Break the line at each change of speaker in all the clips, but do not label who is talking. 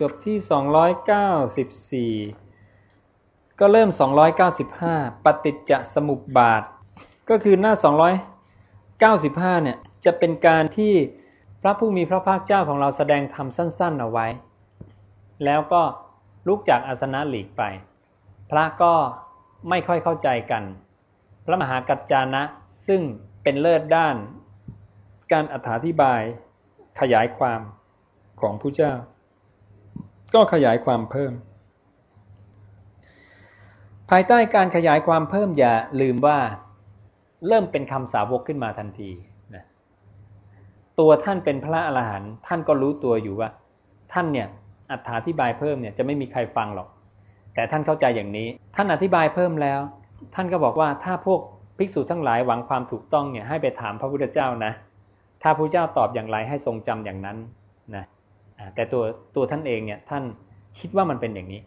จบที่ 294 ก็เริ่ม 295 ปฏิจจสมุปบาท ก็คือหน้า 295 เนี่ย จะเป็นการที่พระผู้มีพระภาคเจ้าของเราแสดงธรรมสั้น ๆ เอาไว้ แล้วก็ลุกจากอาสนะหลีกไป พระก็ไม่ค่อยเข้าใจกัน พระมหากัจจานะ ซึ่งเป็นเลิศด้าน การอธิบายขยายความของผู้เจ้า ก็ขยายความเพิ่ม ภายใต้การขยายความเพิ่มอย่าลืมว่า เริ่มเป็นคำสาวกขึ้นมาทันทีนะตัวท่านเป็นพระอรหันต์ท่านก็รู้ตัวอยู่ว่า ท่านเนี่ยอธิบายเพิ่มเนี่ยจะไม่มีใครฟังหรอก แต่ท่านเข้าใจอย่างนี้ ท่านอธิบายเพิ่มแล้ว ท่านก็บอกว่าถ้าพวกภิกษุทั้งหลายหวังความถูกต้องเนี่ยให้ไปถามพระพุทธเจ้านะ ถ้าพระพุทธเจ้าตอบอย่างไรให้ทรงจำอย่างนั้นนะ แต่ตัวตัวท่านเองเนี่ยท่านคิดว่ามันเป็นอย่างนี้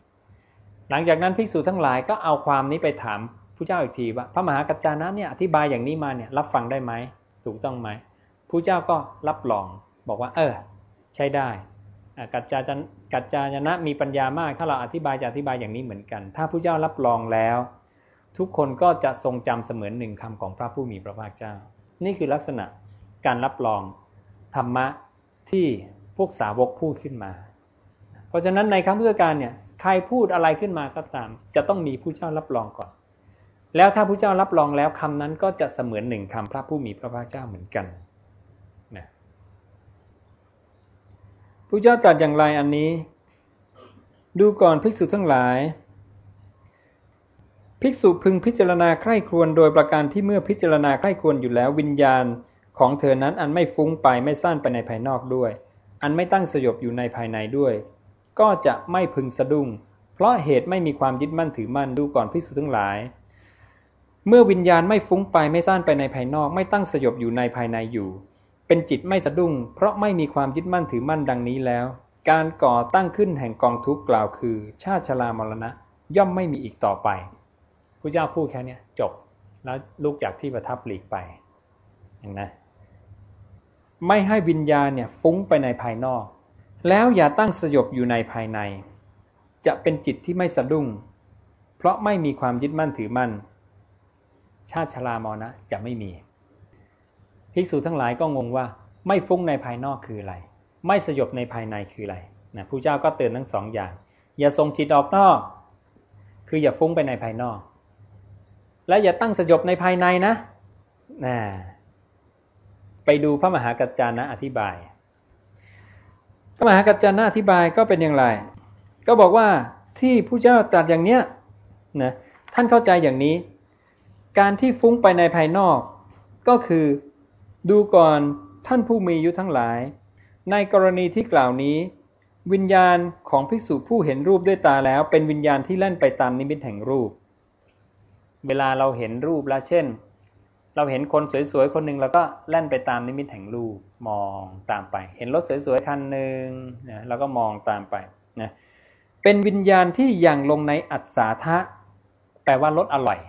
หลังจากนั้นภิกษุทั้งหลายก็เอาความนี้ไปถามพระเจ้าอีกทีว่าพระมหากัจจานะเนี่ยอธิบายอย่างนี้มาเนี่ยรับฟังได้ไหมถูกต้องไหมพระเจ้าก็รับรองบอกว่า เออ ใช้ได้กัจจากัจจายนะมีปัญญามาก ถ้าเราอธิบายจะอธิบายอย่างนี้เหมือนกัน ถ้าพระเจ้ารับรองแล้ว ทุกคนก็จะทรงจำเสมือนหนึ่งคำของพระผู้มีพระภาคเจ้า นี่คือลักษณะการรับรองธรรมะที่ พวกสาวกพูดขึ้นมา เพราะฉะนั้นในคำพุทธการเนี่ยใครพูดอะไรขึ้นมาก็ตาม จะต้องมีผู้เจ้ารับรองก่อน แล้วถ้าผู้เจ้ารับรองแล้วคำนั้นก็จะเสมือนหนึ่งคำพระผู้มีพระภาคเจ้าเหมือนกันนะผู้เจ้าตรัสอย่างไรอันนี้ ดูก่อนภิกษุทั้งหลาย ภิกษุพึงพิจารณาใคร่ครวญโดยประการที่เมื่อพิจารณาใคร่ครวญอยู่แล้ววิญญาณของเธอนั้นอันไม่ฟุ้งไปไม่สั้นไปในภายนอกด้วย อันไม่ตั้งสยบอยู่ในภายในด้วย ก็จะไม่พึงสะดุ้ง เพราะเหตุไม่มีความยึดมั่นถือมั่นดูก่อนภิกษุทั้งหลาย เมื่อวิญญาณไม่ฟุ้งไปไม่สั้นไปในภายนอก ไม่ตั้งสยบอยู่ในภายในอยู่ เป็นจิตไม่สะดุ้ง เพราะไม่มีความยึดมั่นถือมั่นดังนี้แล้ว การก่อตั้งขึ้นแห่งกองทุกข์กล่าวคือ ชาติชรามรณะ ย่อมไม่มีอีกต่อไปพระเจ้าพูดแค่นี้จบแล้วลุกจากที่ประทับหลีกไปอย่างนะ ไม่ให้วิญญาณเนี่ยฟุ้งไปในภายนอก แล้วอย่าตั้งสยบอยู่ในภายใน จะเป็นจิตที่ไม่สะดุ้ง เพราะไม่มีความยึดมั่นถือมั่น ชาติชรามรณะจะไม่มีภิกษุทั้งหลายก็งงว่าไม่ฟุ้งในภายนอกคืออะไร ไม่สยบในภายในคืออะไรนะผู้เจ้าก็เตือนทั้งสองอย่าง อย่าส่งจิตออกนอก คืออย่าฟุ้งไปในภายนอก และอย่าตั้งสยบในภายในนะนะ ไปดูพระมหากัจจานะอธิบาย พระมหากัจจานะอธิบายก็เป็นอย่างไร ก็บอกว่าที่ผู้เจ้าตรัสอย่างเนี้ยนะท่านเข้าใจอย่างนี้ การที่ฟุ้งไปในภายนอก ก็คือดูก่อนท่านผู้มีอายุทั้งหลาย ในกรณีที่กล่าวนี้ วิญญาณของภิกษุผู้เห็นรูปด้วยตาแล้ว เป็นวิญญาณที่เล่นไปตามนิมิตแห่งรูป เวลาเราเห็นรูปแล้วเช่น เราเห็นคนสวยๆคนหนึ่งเราก็แล่นไปตามนิมิตแห่งรูปมองตามไป เห็นรถสวยๆคันหนึ่งนะเราก็มองตามไปนะเป็นวิญญาณที่ยังลงในอัศาทะแปลว่ารสอร่อย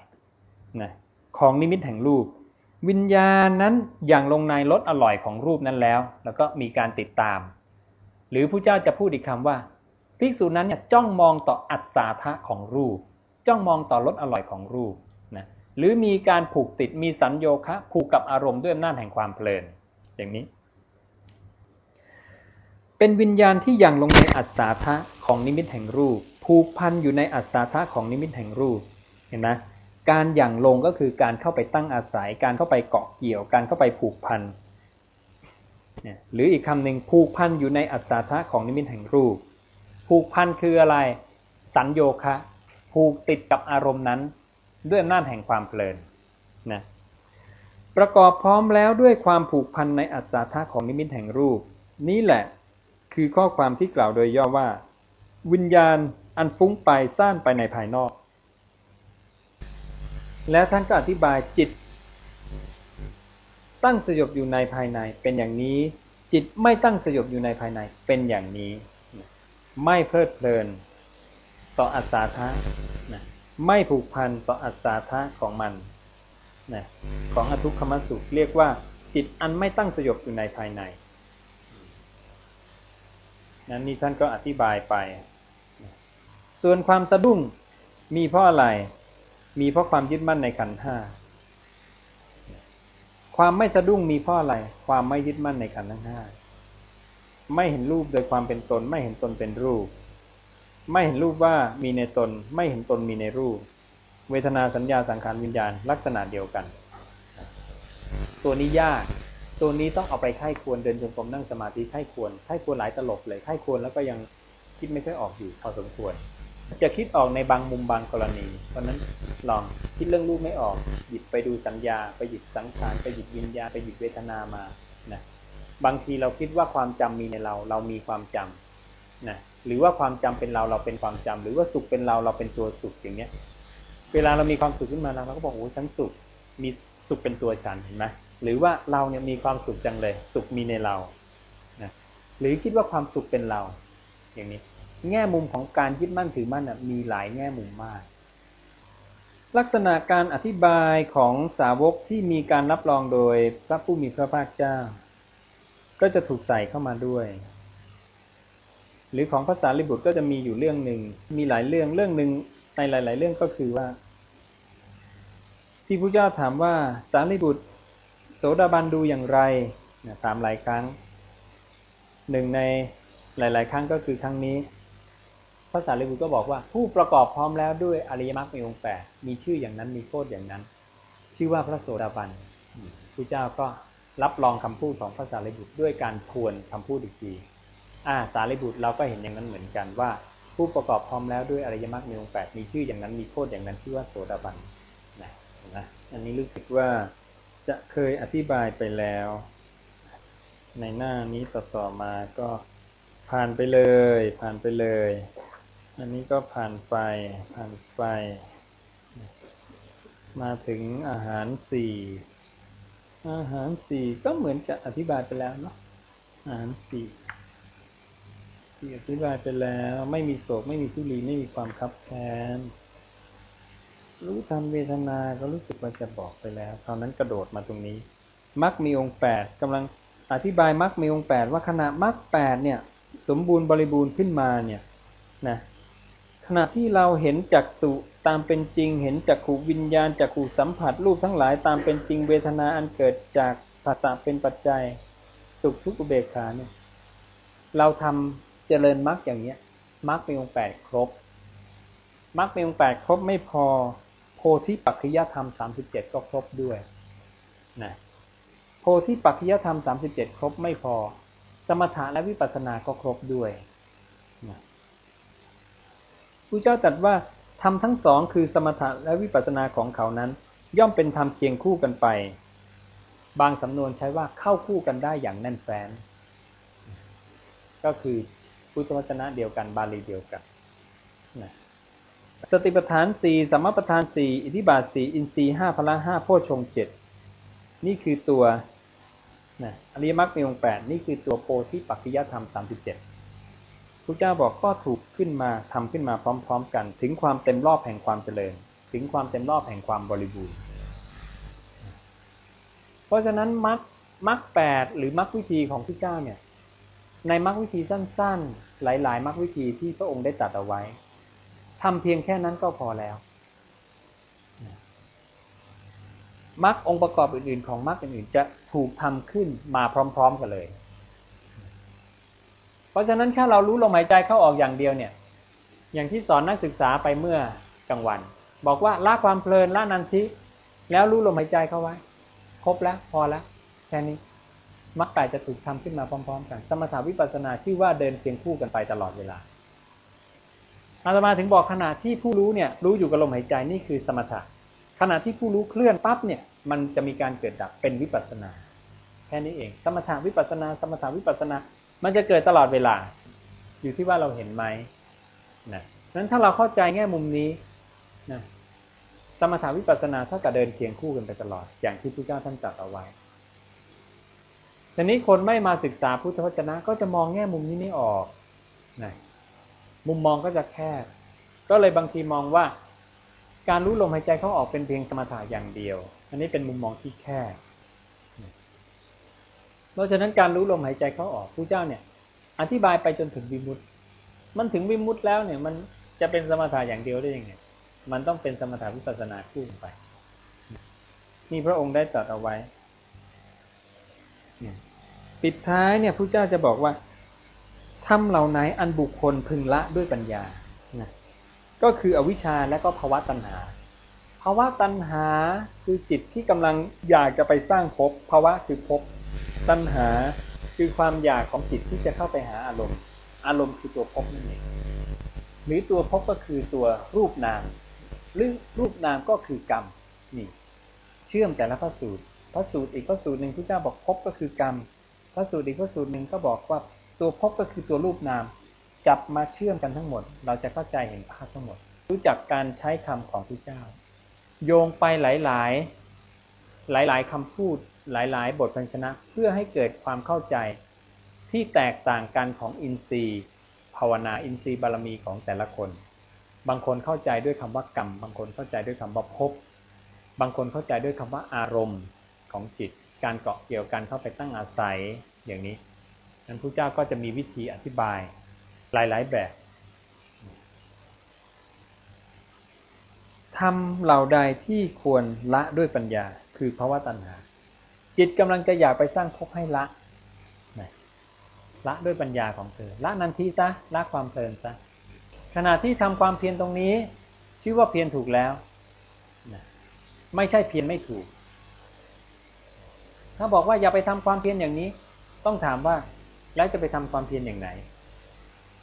นะของนิมิตแห่งรูป วิญญาณนั้นยังลงในรสอร่อยของรูปนั้นแล้ว แล้วก็มีการติดตาม หรือผู้เจ้าจะพูดอีกคำว่าภิกษุนั้นเนี่ยจ้องมองต่ออัศาทะของรูป จ้องมองต่อรสอร่อยของรูป หรือมีการผูกติดมีสัญโยคะผูกกับอารมณ์ด้วยอำนาจแห่งความเพลิน อย่างนี้ เป็นวิญญาณที่ยังลงในอัศาทะของนิมิตแห่งรูป ผูกพันอยู่ในอัศาทะของนิมิตแห่งรูปเห็นไหมการอย่างลงก็คือการเข้าไปตั้งอาศัย การเข้าไปเกาะเกี่ยว การเข้าไปผูกพันหรืออีกคำหนึ่งผูกพันอยู่ในอัศาทะของนิมิตแห่งรูป ผูกพันคืออะไร สัญโยคะ ผูกติดกับอารมณ์นั้น ด้วยอำนาจแห่งความเพลินนะประกอบพร้อมแล้วด้วยความผูกพันในอัศธาของนิมิตแห่งรูป นี้แหละคือข้อความที่กล่าวโดยย่อว่า วิญญาณอันฟุ้งไปซ่านไปในภายนอก แล้วท่านก็อธิบายจิต ตั้งสยบอยู่ในภายในเป็นอย่างนี้ จิตไม่ตั้งสยบอยู่ในภายในเป็นอย่างนี้ ไม่เพลิดเพลิน ต่ออัศธานะ ไม่ผูกพันต่ออัศธาของมันนะของอทุกขมสุขเรียกว่าจิตอันไม่ตั้งสยบอยู่ในภายในนั้นนี่ท่านก็อธิบายไป ส่วนความสะดุ้งมีเพราะอะไร มีเพราะความยึดมั่นในขันห้า ความไม่สะดุ้งมีเพราะอะไร ความไม่ยึดมั่นในขันทั้งห้า ไม่เห็นรูปโดยความเป็นตน ไม่เห็นตนเป็นรูป ไม่เห็นรูปว่ามีในตน ไม่เห็นตนมีในรูป เวทนาสัญญาสังขารวิญญาณลักษณะเดียวกัน ตัวนี้ยาก ตัวนี้ต้องเอาไปไข้ควรเดินจงกรมนั่งสมาธิไข้ควรไข้ควรหลายตลบเลยไข้ควรแล้วก็ยังคิดไม่ค่อยออกอยู่พอสมควร จะคิดออกในบางมุมบางกรณี เพราะนั้นลองคิดเรื่องรูปไม่ออก หยิบไปดูสัญญา ไปหยิบสังขาร ไปหยิบวิญญาไปหยิบเวทนามา นะ บางทีเราคิดว่าความจำมีในเรา เรามีความจำ นะหรือว่าความจำเป็นเราเราเป็นความจำหรือว่าสุขเป็นเราเราเป็นตัวสุขอย่างเงี้ย เวลาเรามีความสุขขึ้นมาเราก็บอกโอ้ฉันสุขมีสุขเป็นตัวฉันเห็นไหมหรือว่าเราเนี่ยมีความสุขจังเลย สุขมีในเรานะหรือคิดว่าความสุขเป็นเรา อย่างนี้ แง่มุมของการยึดมั่นถือมั่นมีหลายแง่มุมมาก ลักษณะการอธิบายของสาวกที่มีการรับรองโดยพระผู้มีพระภาคเจ้า ก็จะถูกใส่เข้ามาด้วย หรือของภาษาลิบุตรก็จะมีอยู่เรื่องหนึ่ง มีหลายเรื่องเรื่องหนึ่งในหลาย ๆ เรื่องก็คือว่า ที่พระเจ้าถามว่าสารีบุตร โสดาบันดูอย่างไรถามหลายครั้งหนึ่งในหลาย ๆ ครั้งก็คือครั้งนี้ระสารีบุตรก็บอกว่า ผู้ประกอบพร้อมแล้วด้วยอริยมรรคมีองค์แปดมีชื่ออย่างนั้นมีโคดอย่างนั้น ชื่อว่าพระโสดาบันพระเจ้าก็รับรองคำพูดของพระสารีบุตรด้วยการทวนคำพูดอีกที อ่าสารีบุตรเราก็เห็นอย่างนั้นเหมือนกันว่า ผู้ประกอบพร้อมแล้วด้วยอริยมรรคมีองค์แปดมีชื่ออย่างนั้นมีโคดอย่างนั้นชื่อว่าโสดาบันนะนะอันนี้รู้สึกว่าจะเคยอธิบายไปแล้ว ในหน้านี้ต่อๆมาก็ผ่านไปเลย ผ่านไปเลย อันนี้ก็ผ่านไปผ่านไป มาถึงอาหารสี่อาหารสี่ก็เหมือนจะอธิบายไปแล้วเนาะอาหารสี่ สี่อธิบายไปแล้วไม่มีโศกไม่มีทุลีไม่มีความคับแค้นรู้ทันเวทนาก็รู้สึกว่าจะบอกไปแล้วคราวนั้นกระโดดมาตรงนี้มักมีองค์แปดกำลังอธิบายมักมีองค์แปดว่าขณะมักแปดเนี่ย สมบูรณ์บริบูรณ์ขึ้นมาเนี่ยนะขณะที่เราเห็นจักสุตามเป็นจริง เห็นจักขูวิญญาณจักขูสัมผัสรูปทั้งหลายตามเป็นจริงเวทนาอันเกิดจากภาษาเป็นปัจจัย สุขทุกอุเบกขาเนี่ย เราทำ เจริญมรรคอย่างเนี้ยมรรคมีองค์แปดครบมรรคมีองค์แปดครบไม่พอโพธิปัจจยธรรมสามสิบเจ็ดก็ครบด้วยนะโพธิปัจจยธรรมสามสิบเจ็ดครบไม่พอ สมถะและวิปัสสนาก็ครบด้วยนะพระเจ้าตรัสว่าทำทั้งสองคือสมถะและวิปัสสนาของเขานั้น ย่อมเป็นธรรมเคียงคู่กันไป บางสำนวนใช้ว่าเข้าคู่กันได้อย่างแน่นแฟ้นก็คือ พุทธวจนะเดียวกันบาลีเดียวกันนะสติปัฏฐานสี่สัมมาปัฏฐานสี่อิทธิบาทสี่อินทรีห้าพละห้าโพชงเจ็ดนี่คือตัวนะอริยมรรคมีองค์แปดนี่คือตัวโพธิปัจจยธรรมสามสิบเจ็ดพระเจ้าบอกก็ถูกขึ้นมาทำขึ้นมาพร้อม ๆ กัน ถึงความเต็มรอบแห่งความเจริญ ถึงความเต็มรอบแห่งความบริบูรณ์ เพราะฉะนั้นมรรคมรรคแปดหรือมรรควิธีของพระเจ้าเนี่ย ในมรรควิธีสั้นๆ หลาย ๆมรรควิธีที่พระองค์ได้ตัดเอาไว้ทำเพียงแค่นั้นก็พอแล้วมรรคองค์ประกอบอื่นๆ ของมรรคอื่นๆจะถูกทำขึ้นมาพร้อม ๆ กันเลย เพราะฉะนั้นถ้าเรารู้ลมหายใจเข้าออกอย่างเดียวเนี่ย อย่างที่สอนนักศึกษาไปเมื่อกลางวัน บอกว่าละความเพลินละนันทิแล้วรู้ลมหายใจเข้าไว้ ครบแล้วพอแล้วแค่นี้ มรรคแปดจะถูกทำขึ้นมาพร้อม ๆ กัน สมถาวิปัสสนาชื่อว่าเดินเคียงคู่กันไปตลอดเวลาอาตมาถึงบอกขณะที่ผู้รู้เนี่ยรู้อยู่กับลมหายใจนี่คือสมถะขณะที่ผู้รู้เคลื่อนปั๊บเนี่ยมันจะมีการเกิดดับเป็นวิปัสนา แค่นี้เอง สมถาวิปัสนา สมถาวิปัสนา มันจะเกิดตลอดเวลา อยู่ที่ว่าเราเห็นไหมนะนั้นถ้าเราเข้าใจแง่มุมนี้นะสมถาวิปัสนาเท่ากับเดินเคียงคู่กันไปตลอด อย่างที่พระเจ้าท่านจัดเอาไว้ ทีนี้คนไม่มาศึกษาพุทธวจนะ ก็จะมองแง่มุมนี้ไม่ออกนะมุมมองก็จะแคบ ก็เลยบางทีมองว่า การรู้ลมหายใจเขาออกเป็นเพียงสมถะอย่างเดียว อันนี้เป็นมุมมองที่แคบเพราะฉะนั้นการรู้ลมหายใจเข้าออกผู้เจ้าเนี่ย อธิบายไปจนถึงวิมุตติ มันถึงวิมุตติแล้วเนี่ย มันจะเป็นสมถะอย่างเดียวได้ยังไง มันต้องเป็นสมถะวิปัสสนาคู่ไป นี่พระองค์ได้ตรัสเอาไว้ ปิดท้ายเนี่ยพระเจ้าจะบอกว่าทำเหล่าไหนอันบุคคลพึงละด้วยปัญญานะก็คืออวิชชาและก็ภาวะตัณหา ภาวะตัณหาคือจิตที่กำลังอยากจะไปสร้างภพ ภาวะคือภพ ตัณหาคือความอยากของจิตที่จะเข้าไปหาอารมณ์ อารมณ์คือตัวภพนั่นเอง หรือตัวภพก็คือตัวรูปนาม หรือรูปนามก็คือกรรม นี่ เชื่อมแต่ละพระสูตร พระสูตรอีกพระสูตรหนึ่งพระเจ้าบอกภพก็คือกรรม พระสูตรอีกพระสูตรหนึ่งก็บอกว่าตัวภพก็คือตัวรูปนาม จับมาเชื่อมกันทั้งหมด เราจะเข้าใจเห็นภาพทั้งหมด รู้จักการใช้คำของพระเจ้า โยงไปหลาย ๆ หลาย ๆคำพูดหลาย ๆ บทพันชนะเพื่อให้เกิดความเข้าใจที่แตกต่างกันของอินทรีย์ภาวนาอินทรีย์บารมีของแต่ละคน บางคนเข้าใจด้วยคำว่ากรรม บางคนเข้าใจด้วยคำว่าภพบางคนเข้าใจด้วยคำว่าอารมณ์ของจิต การเกาะเกี่ยวกันเข้าไปตั้งอาศัยอย่างนี้นั้นพระเจ้าก็จะมีวิธีอธิบายหลาย ๆ แบบทำเหล่าใดที่ควรละด้วยปัญญาคือภาวะตัณหา จิตกำลังจะอยากไปสร้างภพให้ละละด้วยปัญญาของเธอละนันทีซะละความเพลินซะขณะที่ทำความเพียรตรงนี้ ชื่อว่าเพียรถูกแล้ว ไม่ใช่เพียรไม่ถูก ถ้าบอกว่าอย่าไปทำความเพียรอย่างนี้ ต้องถามว่าแล้วจะไปทำความเพียรอย่างไหน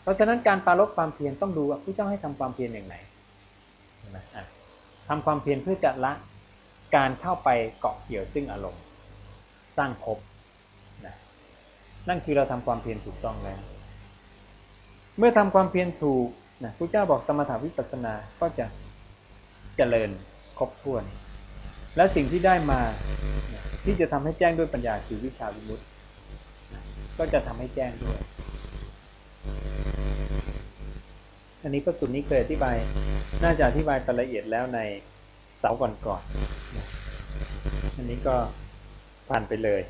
เพราะฉะนั้นการปาลบความเพียรต้องดูว่าผู้เจ้าให้ทำความเพียรอย่างไหนนะทำความเพียรเพื่อจะละการเข้าไปเกาะเกี่ยวซึ่งอารมณ์ สร้างภพนะนั่นคือเราทำความเพียรถูกต้องแล้ว เมื่อทำความเพียรถูกนะพระเจ้าบอกสมถาวิปัสสนาก็จะเจริญครบถ้วน และสิ่งที่ได้มาที่จะทำให้แจ้งด้วยปัญญาคือวิชาวิมุตติก็จะทำให้แจ้งด้วย อันนี้พระสูตรนี้เคยอธิบาย น่าจะอธิบายละเอียดแล้วในเสาก่อนๆอันนี้ก็ผ่านไปเลย